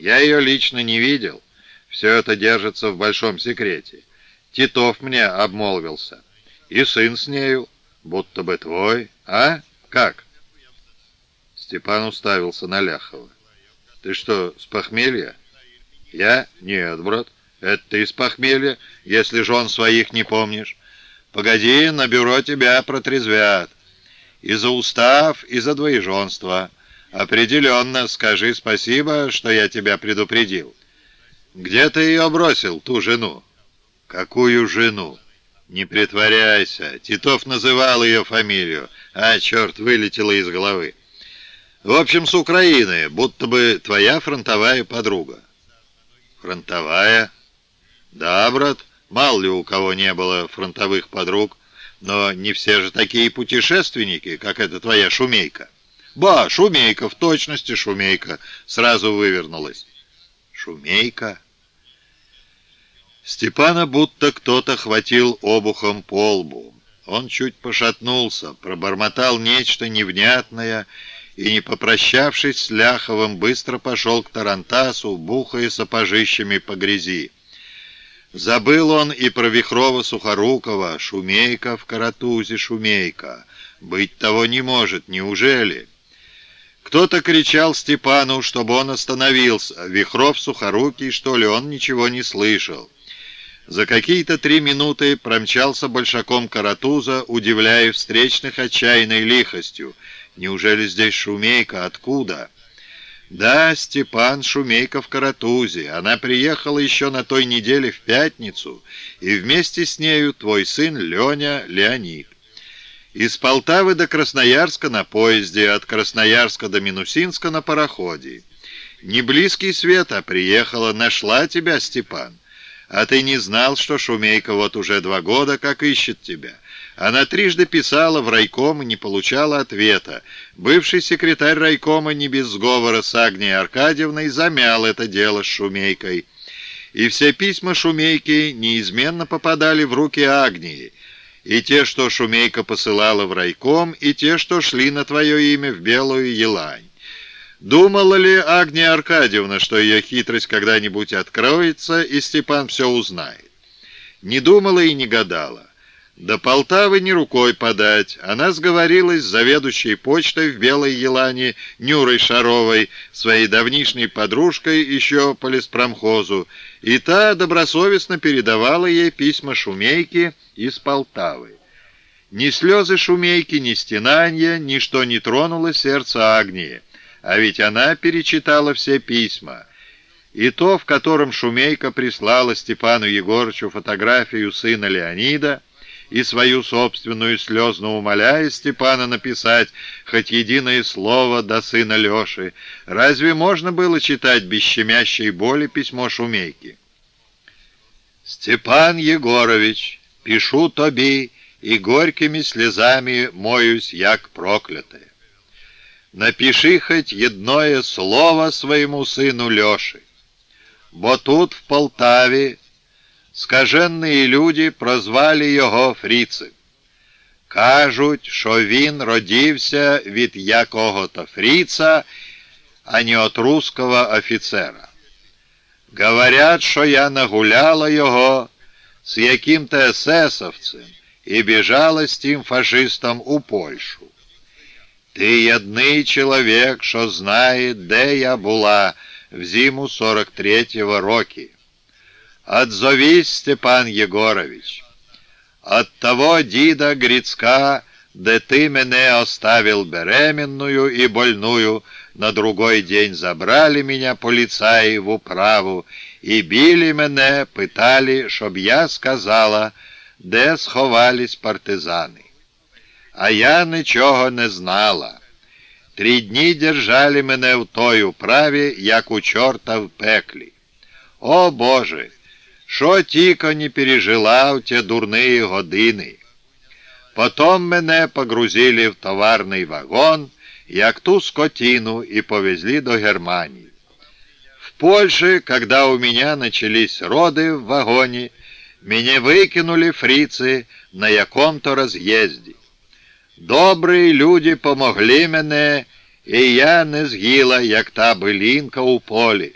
Я ее лично не видел. Все это держится в большом секрете. Титов мне обмолвился. И сын с нею, будто бы твой. А? Как?» Степан уставился на Ляхова. «Ты что, с похмелья?» «Я? Нет, брат. Это ты из похмелья, если жен своих не помнишь. Погоди, на бюро тебя протрезвят. И за устав, и за двоеженство. Определенно скажи спасибо, что я тебя предупредил. Где ты ее бросил, ту жену? Какую жену? Не притворяйся. Титов называл ее фамилию. А, черт, вылетело из головы. В общем, с Украины, будто бы твоя фронтовая подруга. Фронтовая? Да, брат, мало ли у кого не было фронтовых подруг, но не все же такие путешественники, как эта твоя шумейка. Ба, шумейка, в точности шумейка, сразу вывернулась. Шумейка? Степана будто кто-то хватил обухом по лбу. Он чуть пошатнулся, пробормотал нечто невнятное и, не попрощавшись с Ляховым, быстро пошел к Тарантасу, бухая сапожищами по грязи. Забыл он и про Вихрова-Сухорукова, Шумейка в Каратузе, Шумейка. Быть того не может, неужели? Кто-то кричал Степану, чтобы он остановился. Вихров Сухорукий, что ли, он ничего не слышал. За какие-то три минуты промчался большаком Каратуза, удивляя встречных отчаянной лихостью. Неужели здесь Шумейка? Откуда? Да, Степан Шумейка в Каратузе. Она приехала еще на той неделе в пятницу, и вместе с нею твой сын Леня Леонид. Из Полтавы до Красноярска на поезде, от Красноярска до Минусинска на пароходе. Не близкий свет, а приехала, нашла тебя, Степан. А ты не знал, что Шумейка вот уже два года как ищет тебя. Она трижды писала в райком и не получала ответа. Бывший секретарь райкома не без сговора с Агнией Аркадьевной замял это дело с Шумейкой. И все письма Шумейки неизменно попадали в руки Агнии. И те, что Шумейка посылала в райком, и те, что шли на твое имя в Белую Елань. Думала ли Агния Аркадьевна, что ее хитрость когда-нибудь откроется, и Степан все узнает? Не думала и не гадала. До Полтавы не рукой подать. Она сговорилась с заведующей почтой в Белой Елане Нюрой Шаровой, своей давнишней подружкой еще по леспромхозу, и та добросовестно передавала ей письма Шумейки из Полтавы. Ни слезы Шумейки, ни стенания, ничто не тронуло сердце Агнии, а ведь она перечитала все письма. И то, в котором Шумейка прислала Степану Егорычу фотографию сына Леонида, и свою собственную, слезно умоляя Степана написать хоть единое слово до сына Леши. Разве можно было читать без щемящей боли письмо Шумейки? «Степан Егорович, пишу тобі, и горькими слезами моюсь, як проклятая. Напиши хоть едное слово своему сыну Леше, бо тут, в Полтаве, Скаженні люди прозвали його Фріцем. Кажуть, що він родився від якого-то фріца, а не от русского офіцера. Говорять, що я нагуляла його з яким-то есесовцем і біжала з тим фашистом у Польщу. Ти єдний чоловік, що знає, де я була в зиму 43-го року. Отзовись, Степан Егорович. От того діда Грицка, де ты мене оставил беременную и больную, на другой день забрали меня полицаи в управу и били мене, пытали, чтоб я сказала, де сховались партизани. А я нічого не знала. Три дні держали мене в той управі, як у чорта в пеклі. О Боже! що тільки не пережила в ті дурні години. Потом мене погрузили в товарний вагон, як ту скотину, и повезли до Германии. В Польше, когда у меня начались роды в вагоне, меня выкинули фрицы на яком-то разъезде. Добрые люди помогли мене, і я не з'їла, як та билінка у полі.